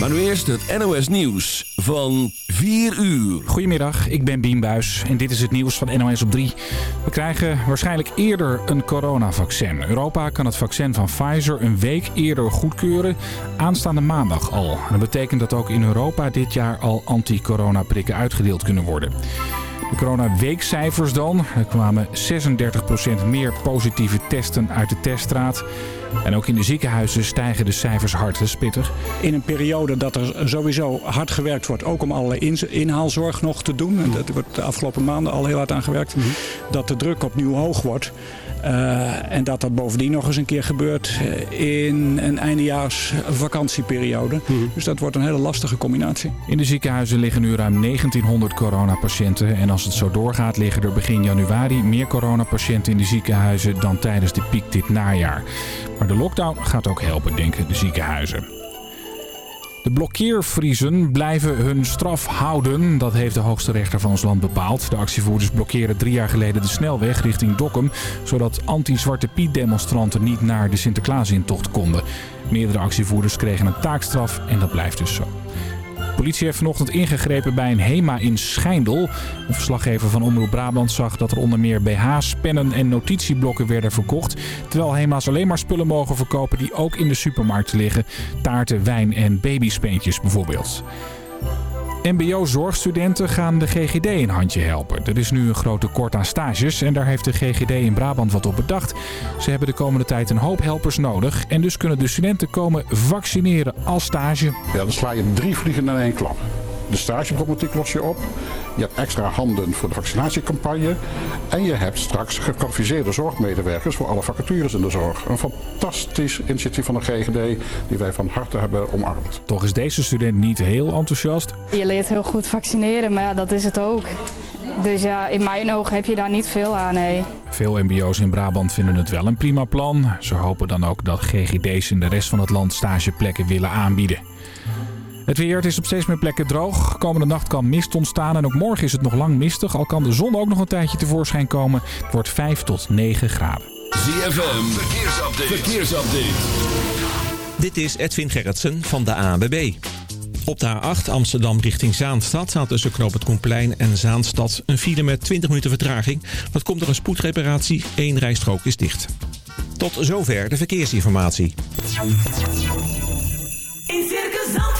Maar nu eerst het NOS Nieuws van 4 uur. Goedemiddag, ik ben Bien Buis en dit is het nieuws van NOS op 3. We krijgen waarschijnlijk eerder een coronavaccin. Europa kan het vaccin van Pfizer een week eerder goedkeuren, aanstaande maandag al. dat betekent dat ook in Europa dit jaar al anti-coronaprikken uitgedeeld kunnen worden. De corona-weekcijfers dan. Er kwamen 36% meer positieve testen uit de teststraat. En ook in de ziekenhuizen stijgen de cijfers hard. Is pittig. In een periode dat er sowieso hard gewerkt wordt, ook om alle inhaalzorg nog te doen. En dat wordt de afgelopen maanden al heel hard aan gewerkt. Mhm. Dat de druk opnieuw hoog wordt. Uh, en dat dat bovendien nog eens een keer gebeurt eh, in een eindejaars vakantieperiode. Mhm. Dus dat wordt een hele lastige combinatie. In de ziekenhuizen liggen nu ruim 1900 coronapatiënten. En als het zo doorgaat liggen er begin januari meer coronapatiënten in de ziekenhuizen dan tijdens de piek dit najaar. Maar de lockdown gaat ook helpen, denken de ziekenhuizen. De blokkeervriezen blijven hun straf houden. Dat heeft de hoogste rechter van ons land bepaald. De actievoerders blokkeerden drie jaar geleden de snelweg richting Dokkum... zodat anti-Zwarte Piet-demonstranten niet naar de Sinterklaasintocht konden. Meerdere actievoerders kregen een taakstraf en dat blijft dus zo politie heeft vanochtend ingegrepen bij een HEMA in Schijndel. Een verslaggever van Omroep Brabant zag dat er onder meer BH's, pennen en notitieblokken werden verkocht. Terwijl HEMA's alleen maar spullen mogen verkopen die ook in de supermarkt liggen. Taarten, wijn en babyspeentjes bijvoorbeeld. MBO-zorgstudenten gaan de GGD een handje helpen. Er is nu een groot tekort aan stages en daar heeft de GGD in Brabant wat op bedacht. Ze hebben de komende tijd een hoop helpers nodig en dus kunnen de studenten komen vaccineren als stage. Ja, dan sla je drie vliegen in één klap. De stageproblematiek los je op. Je hebt extra handen voor de vaccinatiecampagne. En je hebt straks gekwalificeerde zorgmedewerkers voor alle vacatures in de zorg. Een fantastisch initiatief van de GGD die wij van harte hebben omarmd. Toch is deze student niet heel enthousiast. Je leert heel goed vaccineren, maar ja, dat is het ook. Dus ja, in mijn ogen heb je daar niet veel aan, nee. Veel mbo's in Brabant vinden het wel een prima plan. Ze hopen dan ook dat GGD's in de rest van het land stageplekken willen aanbieden. Het weer het is op steeds meer plekken droog. Komende nacht kan mist ontstaan en ook morgen is het nog lang mistig. Al kan de zon ook nog een tijdje tevoorschijn komen. Het wordt 5 tot 9 graden. ZFM, verkeersupdate. verkeersupdate. Dit is Edwin Gerritsen van de ANWB. Op de A8 Amsterdam richting Zaanstad staat tussen Knoop het Koenplein en Zaanstad een file met 20 minuten vertraging. Dat komt door een spoedreparatie. Eén rijstrook is dicht. Tot zover de verkeersinformatie. In Circus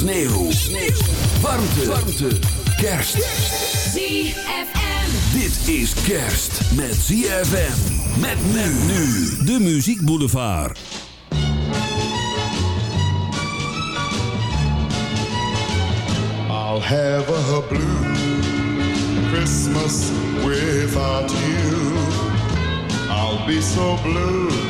Sneeuw. Sneeuw. Warmte. Warmte. Kerst. ZFM. Dit is kerst met ZFM. Met men nu. De Muziek Boulevard. I'll have a blue Christmas without you. I'll be so blue.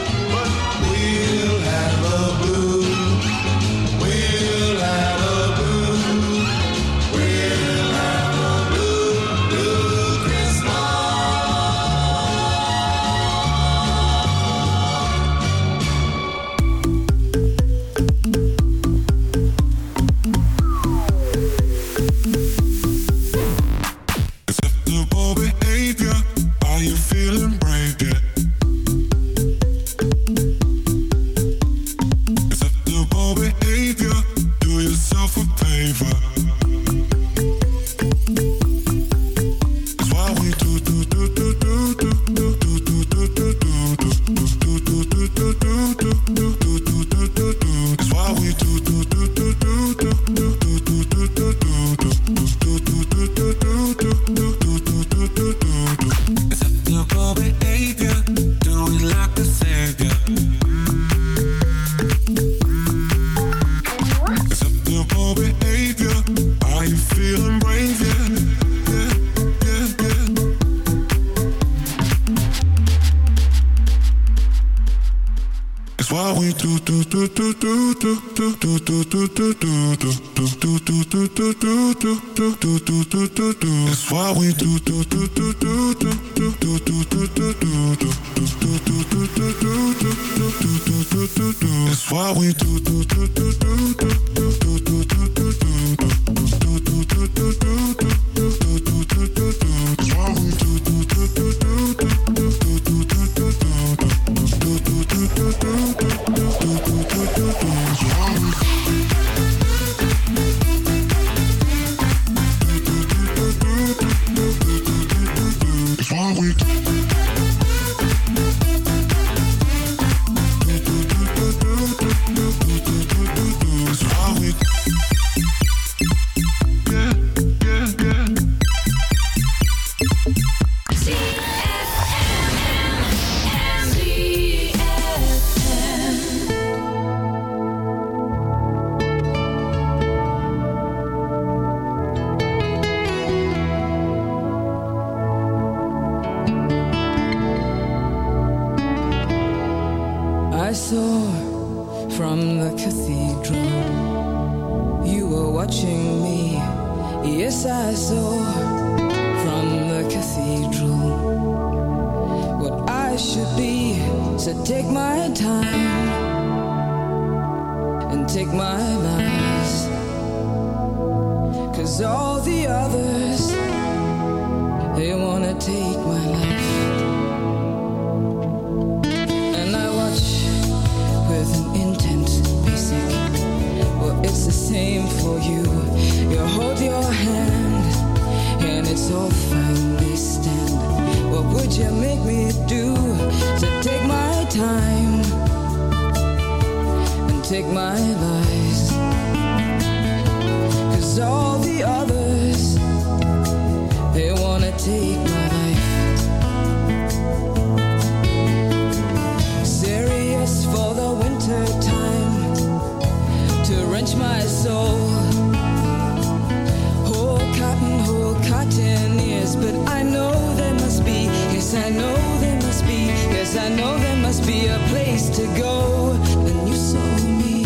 know there must be, yes, I know there must be a place to go. And you saw me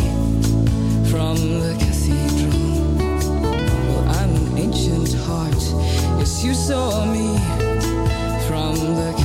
from the cathedral. Well, I'm an ancient heart. Yes, you saw me from the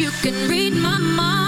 You can read my mind.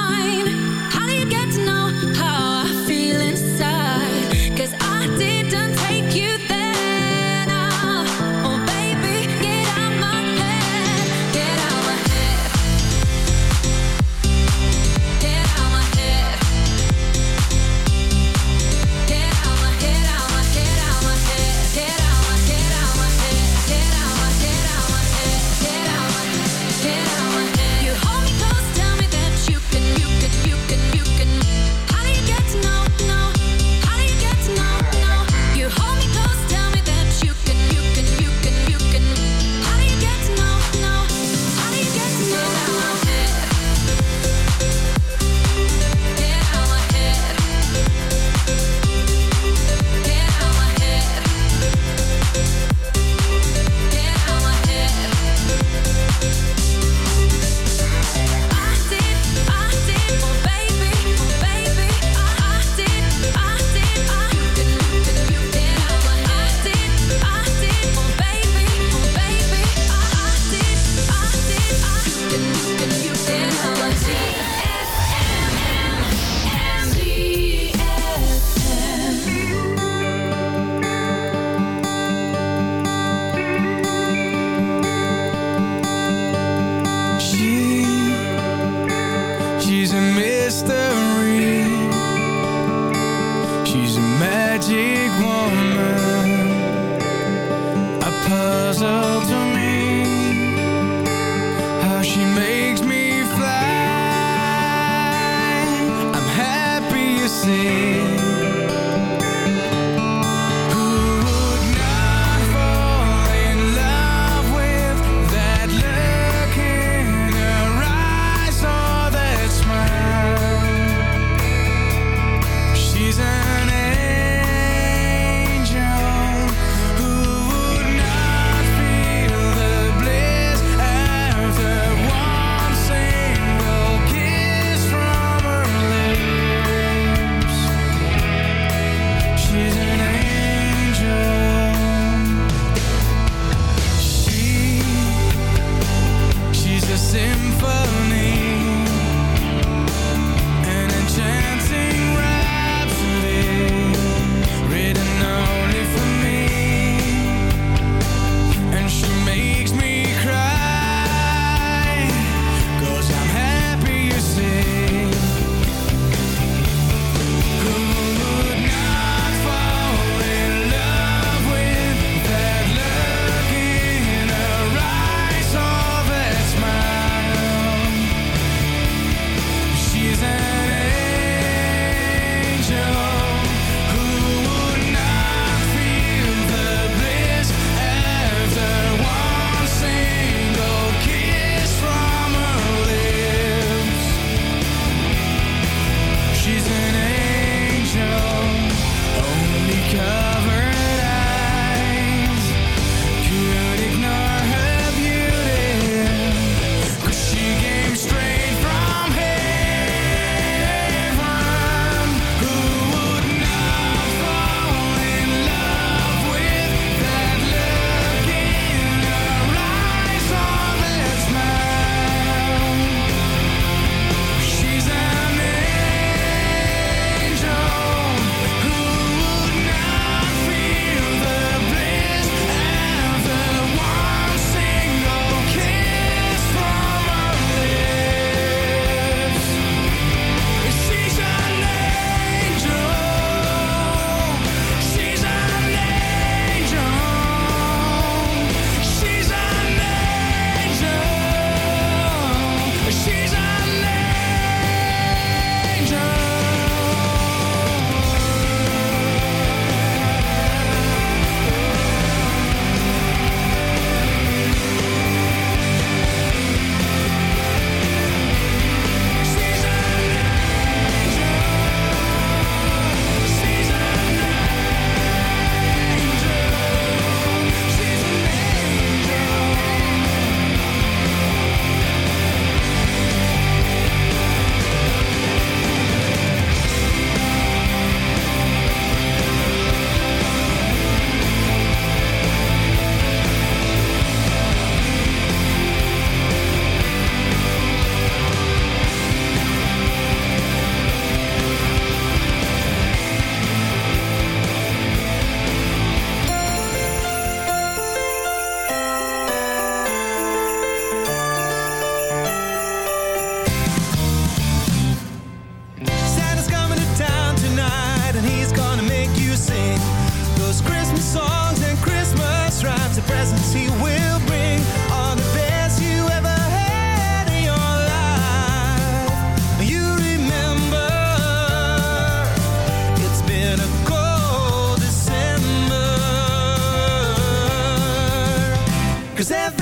Cause every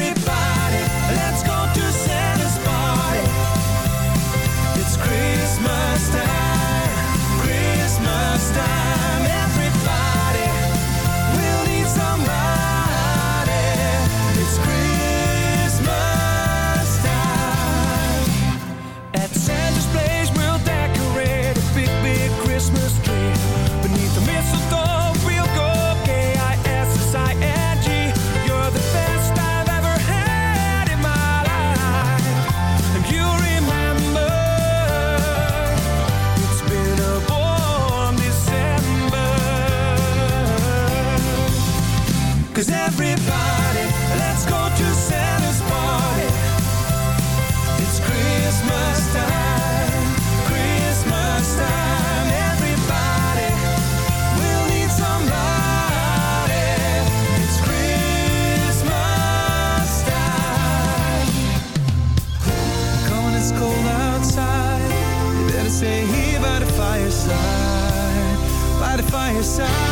by the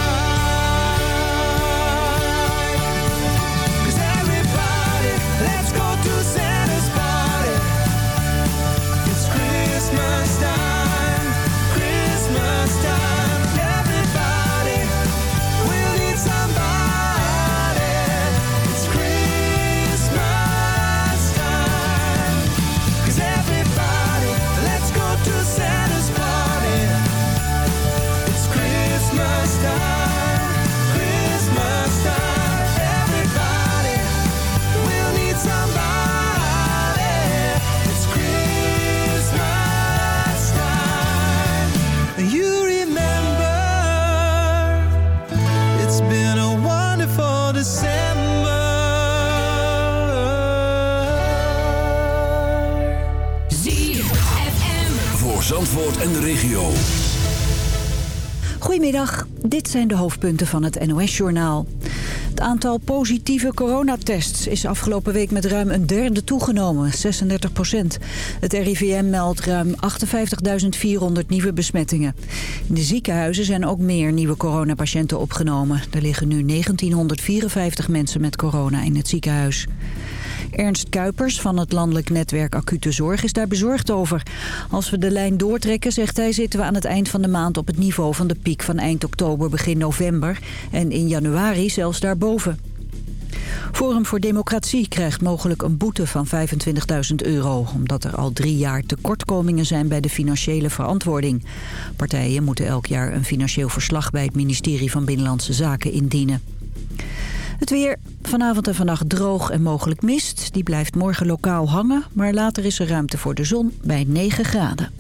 Goedemiddag, dit zijn de hoofdpunten van het NOS-journaal. Het aantal positieve coronatests is afgelopen week met ruim een derde toegenomen, 36 procent. Het RIVM meldt ruim 58.400 nieuwe besmettingen. In de ziekenhuizen zijn ook meer nieuwe coronapatiënten opgenomen. Er liggen nu 1954 mensen met corona in het ziekenhuis. Ernst Kuipers van het landelijk netwerk Acute Zorg is daar bezorgd over. Als we de lijn doortrekken, zegt hij, zitten we aan het eind van de maand op het niveau van de piek van eind oktober, begin november. En in januari zelfs daarboven. Forum voor Democratie krijgt mogelijk een boete van 25.000 euro... omdat er al drie jaar tekortkomingen zijn bij de financiële verantwoording. Partijen moeten elk jaar een financieel verslag bij het ministerie van Binnenlandse Zaken indienen. Het weer vanavond en vannacht droog en mogelijk mist. Die blijft morgen lokaal hangen, maar later is er ruimte voor de zon bij 9 graden.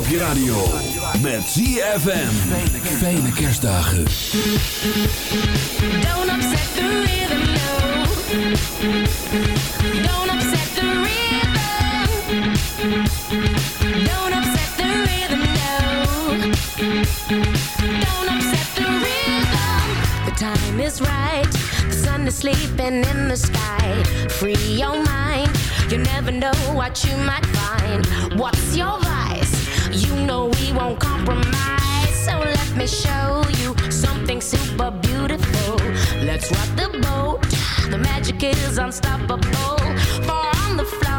op je radio. Met ZFM. Fijne kerstdagen. Don't upset the rhythm, no. Don't upset the rhythm. Don't upset the rhythm, no. Don't upset the rhythm. The time is right. The sun is sleeping in the sky. Free your mind. You never know what you might find. What's your vibe? we won't compromise. So let me show you something super beautiful. Let's rock the boat. The magic is unstoppable. Far on the fly.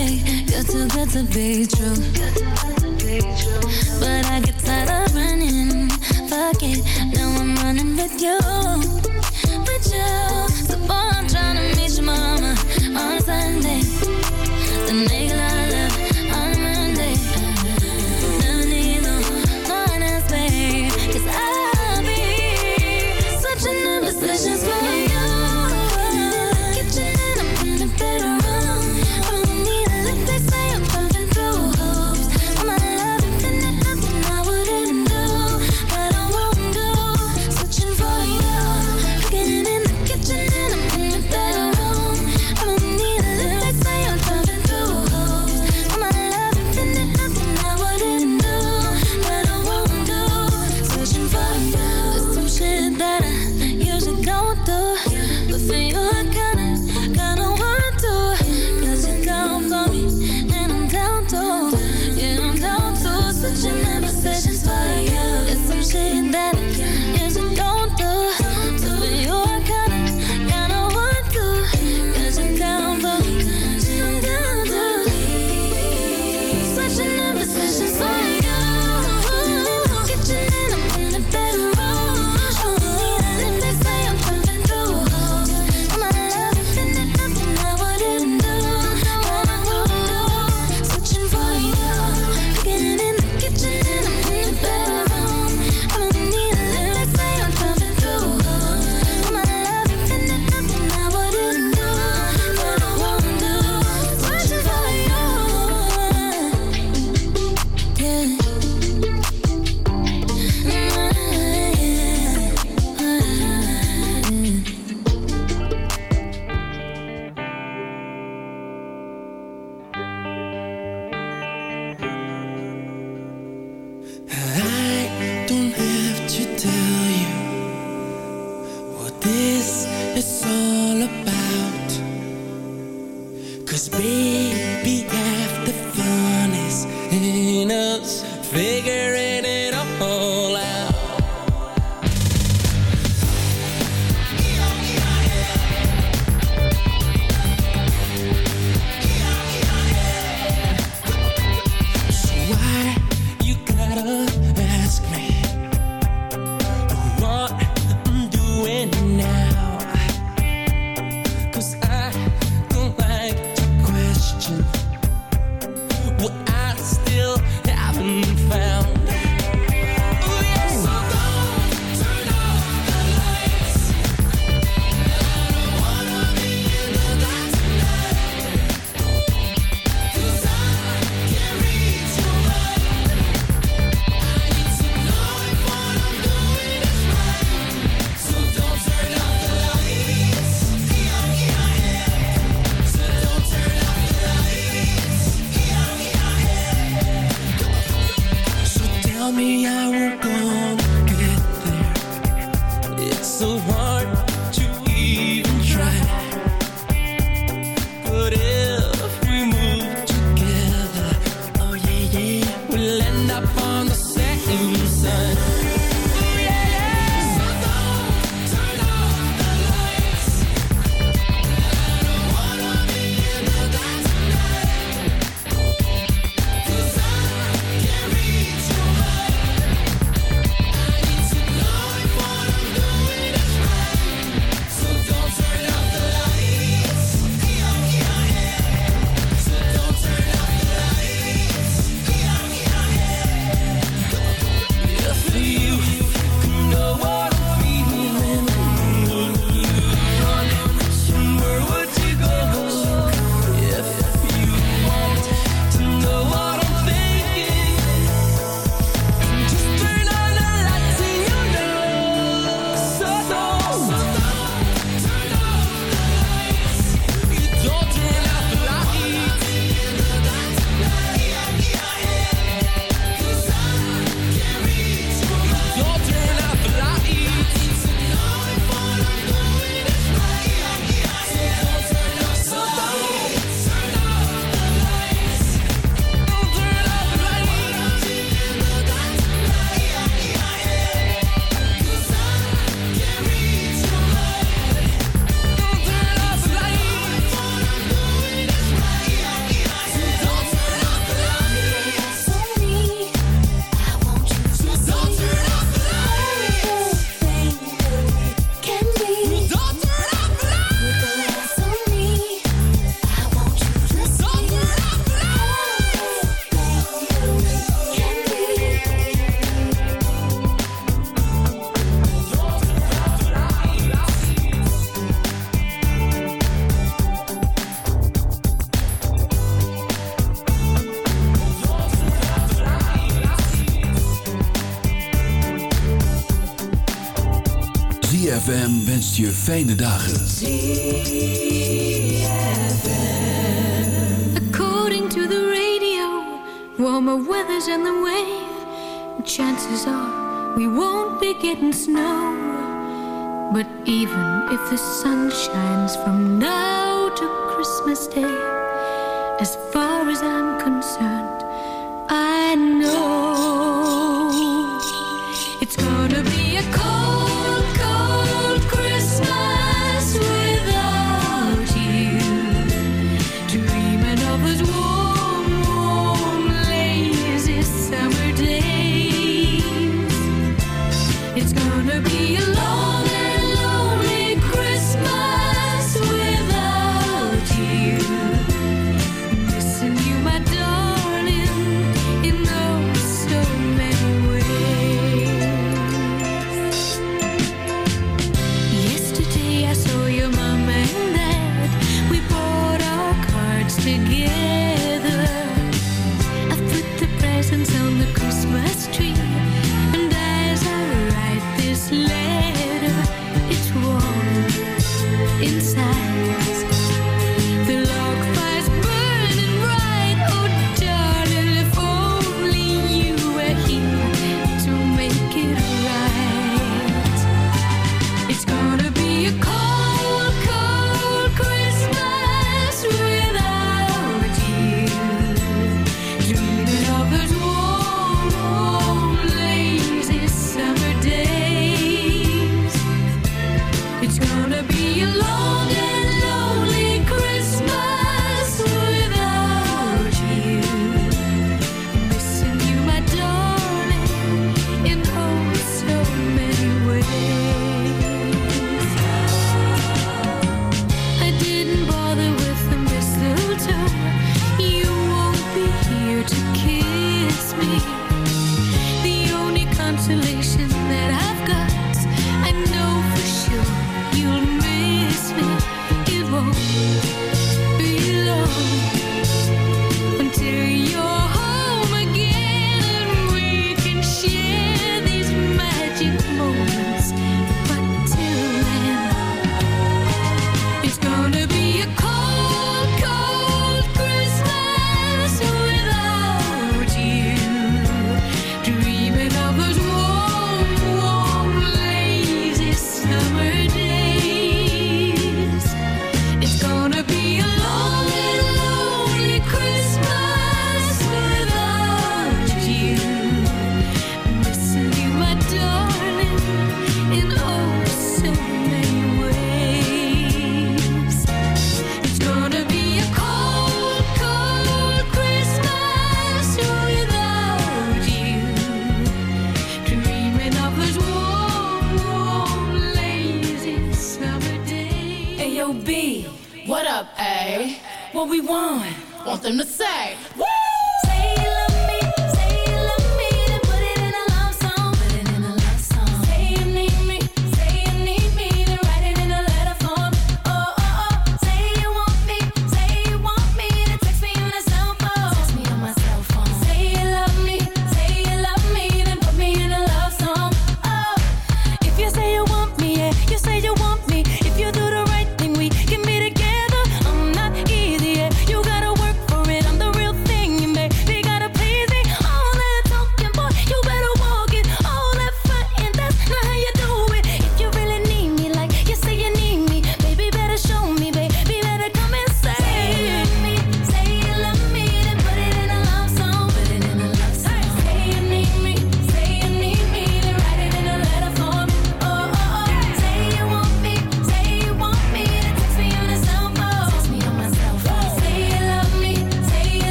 fake. You're too good to be true. But I get tired of running. Fuck it, now I'm running with you. With you, so boy. ZFM wenst je fijne dagen. According to the radio, warmer weather's in the way. Chances are we won't be getting snow. But even if the sun shines from now to Christmas Day, as far as I'm concerned, I know.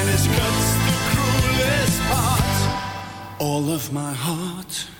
finest cuts, the cruelest part. All of my heart.